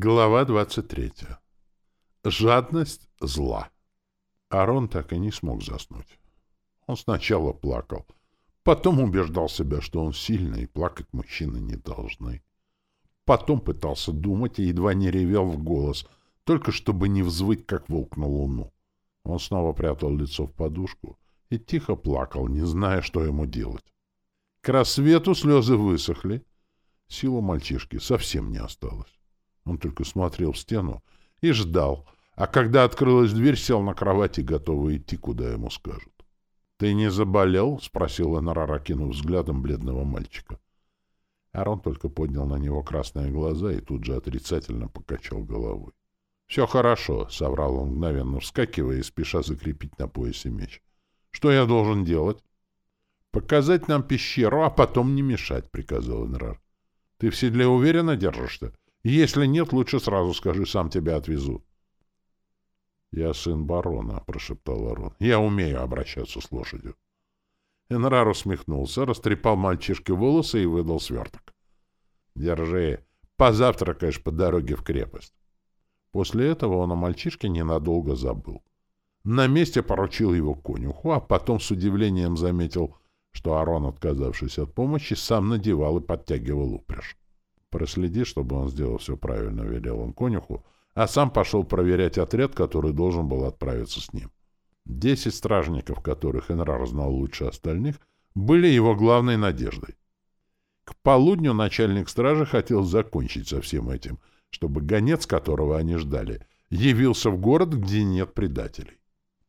Глава 23. Жадность зла. Арон так и не смог заснуть. Он сначала плакал, потом убеждал себя, что он сильный, и плакать мужчины не должны. Потом пытался думать и едва не ревел в голос, только чтобы не взвыть, как волк на луну. Он снова прятал лицо в подушку и тихо плакал, не зная, что ему делать. К рассвету слезы высохли. Сила мальчишки совсем не осталось. Он только смотрел в стену и ждал, а когда открылась дверь, сел на кровати, готовый идти, куда ему скажут. — Ты не заболел? — спросил Энрар, окинув взглядом бледного мальчика. Арон только поднял на него красные глаза и тут же отрицательно покачал головой. — Все хорошо, — соврал он, мгновенно вскакивая и спеша закрепить на поясе меч. — Что я должен делать? — Показать нам пещеру, а потом не мешать, — приказал Энрар. — Ты в седле уверенно держишься? Если нет, лучше сразу скажи, сам тебя отвезу. — Я сын барона, — прошептал Арон. — Я умею обращаться с лошадью. Энрар усмехнулся, растрепал мальчишке волосы и выдал сверток. — Держи. Позавтракаешь по дороге в крепость. После этого он о мальчишке ненадолго забыл. На месте поручил его конюху, а потом с удивлением заметил, что Арон, отказавшись от помощи, сам надевал и подтягивал упряжь. Проследи, чтобы он сделал все правильно, — велел он конюху, а сам пошел проверять отряд, который должен был отправиться с ним. Десять стражников, которых Энрар знал лучше остальных, были его главной надеждой. К полудню начальник стражи хотел закончить со всем этим, чтобы гонец, которого они ждали, явился в город, где нет предателей.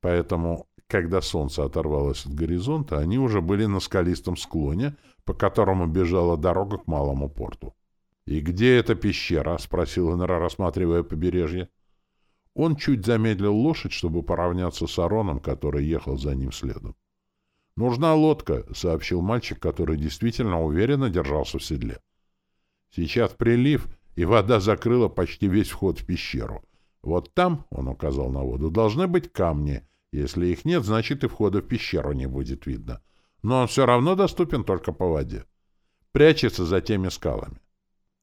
Поэтому, когда солнце оторвалось от горизонта, они уже были на скалистом склоне, по которому бежала дорога к малому порту. «И где эта пещера?» — спросил Энра, рассматривая побережье. Он чуть замедлил лошадь, чтобы поравняться с Ароном, который ехал за ним следом. «Нужна лодка», — сообщил мальчик, который действительно уверенно держался в седле. «Сейчас прилив, и вода закрыла почти весь вход в пещеру. Вот там, — он указал на воду, — должны быть камни. Если их нет, значит и входа в пещеру не будет видно. Но он все равно доступен только по воде. Прячется за теми скалами. —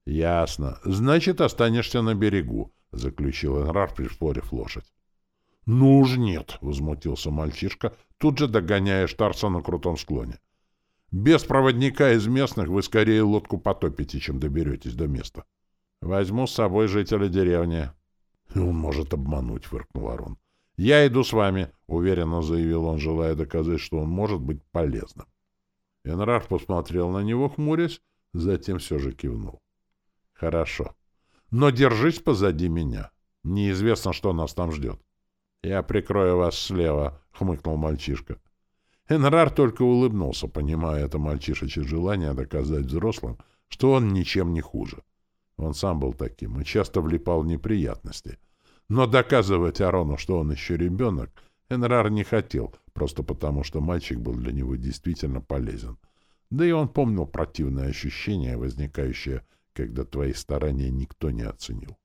Ясно. Значит, останешься на берегу, — заключил Энрар, пришпорив лошадь. — Ну уж нет, — возмутился мальчишка, тут же догоняя Штарса на крутом склоне. — Без проводника из местных вы скорее лодку потопите, чем доберетесь до места. — Возьму с собой жителя деревни. — Он может обмануть, — фыркнул Арон. — Я иду с вами, — уверенно заявил он, желая доказать, что он может быть полезным. Энрар посмотрел на него, хмурясь, затем все же кивнул. Хорошо. Но держись позади меня. Неизвестно, что нас там ждет. Я прикрою вас слева, хмыкнул мальчишка. Энрар только улыбнулся, понимая это мальчишечье желание доказать взрослым, что он ничем не хуже. Он сам был таким и часто влипал в неприятности. Но доказывать Арону, что он еще ребенок, Энрар не хотел, просто потому что мальчик был для него действительно полезен. Да и он помнил противное ощущение, возникающее когда твои старания никто не оценил.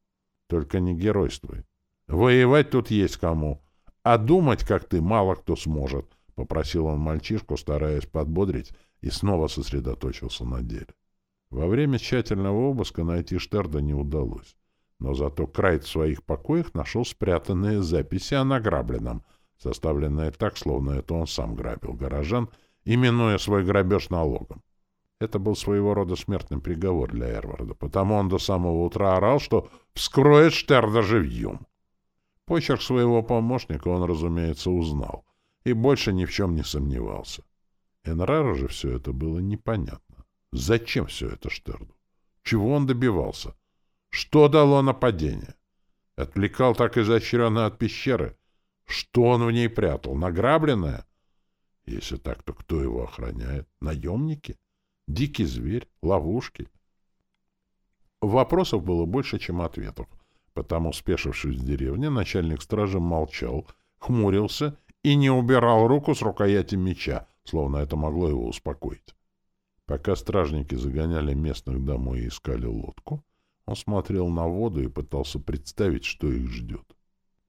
Только не геройствуй. Воевать тут есть кому, а думать, как ты, мало кто сможет, — попросил он мальчишку, стараясь подбодрить, и снова сосредоточился на деле. Во время тщательного обыска найти Штерда не удалось, но зато Крайт в своих покоях нашел спрятанные записи о награбленном, составленные так, словно это он сам грабил горожан, именуя свой грабеж налогом. Это был своего рода смертный приговор для Эрварда, потому он до самого утра орал, что вскроет Штерда живьем. Почерк своего помощника он, разумеется, узнал и больше ни в чем не сомневался. Энрару же все это было непонятно. Зачем все это Штерду? Чего он добивался? Что дало нападение? Отвлекал так изощренно от пещеры? Что он в ней прятал? Награбленное? Если так, то кто его охраняет? Наемники? — Дикий зверь, ловушки. Вопросов было больше, чем ответов. Потому, спешившись в деревне, начальник стражи молчал, хмурился и не убирал руку с рукояти меча, словно это могло его успокоить. Пока стражники загоняли местных домой и искали лодку, он смотрел на воду и пытался представить, что их ждет.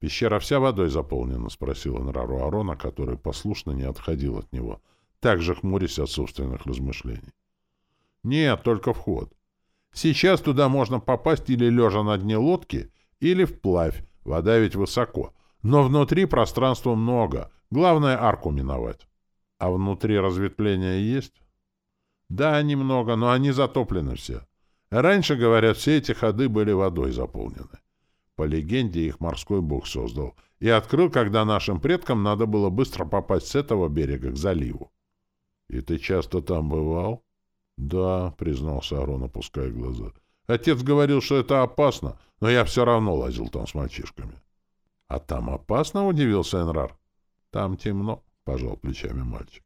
«Пещера вся водой заполнена?» — спросил Энрару Арона, который послушно не отходил от него, также хмурясь от собственных размышлений. Нет, только вход. Сейчас туда можно попасть или лежа на дне лодки, или вплавь, вода ведь высоко. Но внутри пространства много, главное арку миновать. А внутри разветвления есть? Да, немного, но они затоплены все. Раньше, говорят, все эти ходы были водой заполнены. По легенде, их морской бог создал и открыл, когда нашим предкам надо было быстро попасть с этого берега к заливу. — И ты часто там бывал? — Да, — признался Арон, опуская глаза. — Отец говорил, что это опасно, но я все равно лазил там с мальчишками. — А там опасно? — удивился Энрар. — Там темно, — пожал плечами мальчик.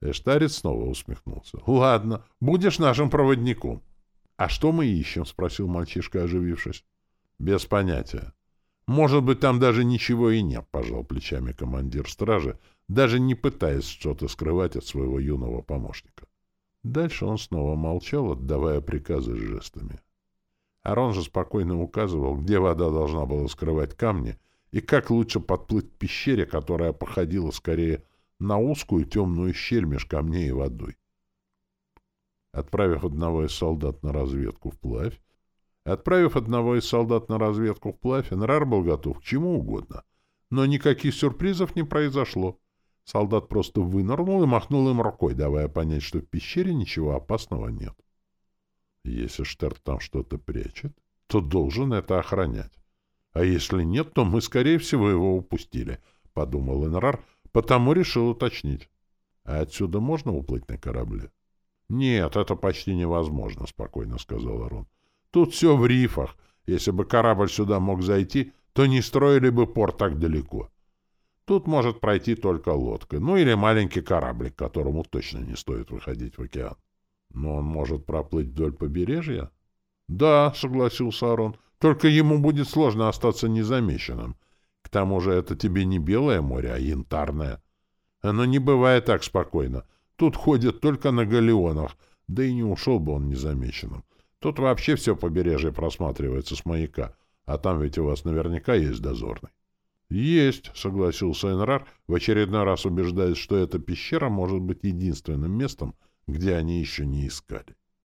Эштарец снова усмехнулся. — Ладно, будешь нашим проводником. — А что мы ищем? — спросил мальчишка, оживившись. — Без понятия. Может быть, там даже ничего и нет, — пожал плечами командир стражи, даже не пытаясь что-то скрывать от своего юного помощника. Дальше он снова молчал, отдавая приказы жестами. Арон же спокойно указывал, где вода должна была скрывать камни и как лучше подплыть к пещере, которая походила скорее на узкую темную щель меж камней и водой. Отправив одного из солдат на разведку вплавь, отправив одного из солдат на разведку вплавь, Энрар был готов к чему угодно. Но никаких сюрпризов не произошло. Солдат просто вынырнул и махнул им рукой, давая понять, что в пещере ничего опасного нет. Если Штерт там что-то прячет, то должен это охранять. А если нет, то мы, скорее всего, его упустили, — подумал Энрар, — Потому решил уточнить. А отсюда можно уплыть на корабле? — Нет, это почти невозможно, — спокойно сказал Арон. — Тут все в рифах. Если бы корабль сюда мог зайти, то не строили бы порт так далеко. Тут может пройти только лодка, ну или маленький кораблик, которому точно не стоит выходить в океан. Но он может проплыть вдоль побережья? — Да, — согласился Арон, — только ему будет сложно остаться незамеченным. — к тому же это тебе не белое море, а янтарное. Оно не бывает так спокойно. Тут ходят только на галеонах, да и не ушел бы он незамеченным. Тут вообще все побережье просматривается с маяка, а там ведь у вас наверняка есть дозорный. — Есть, — согласился Энрар, в очередной раз убеждаясь, что эта пещера может быть единственным местом, где они еще не искали.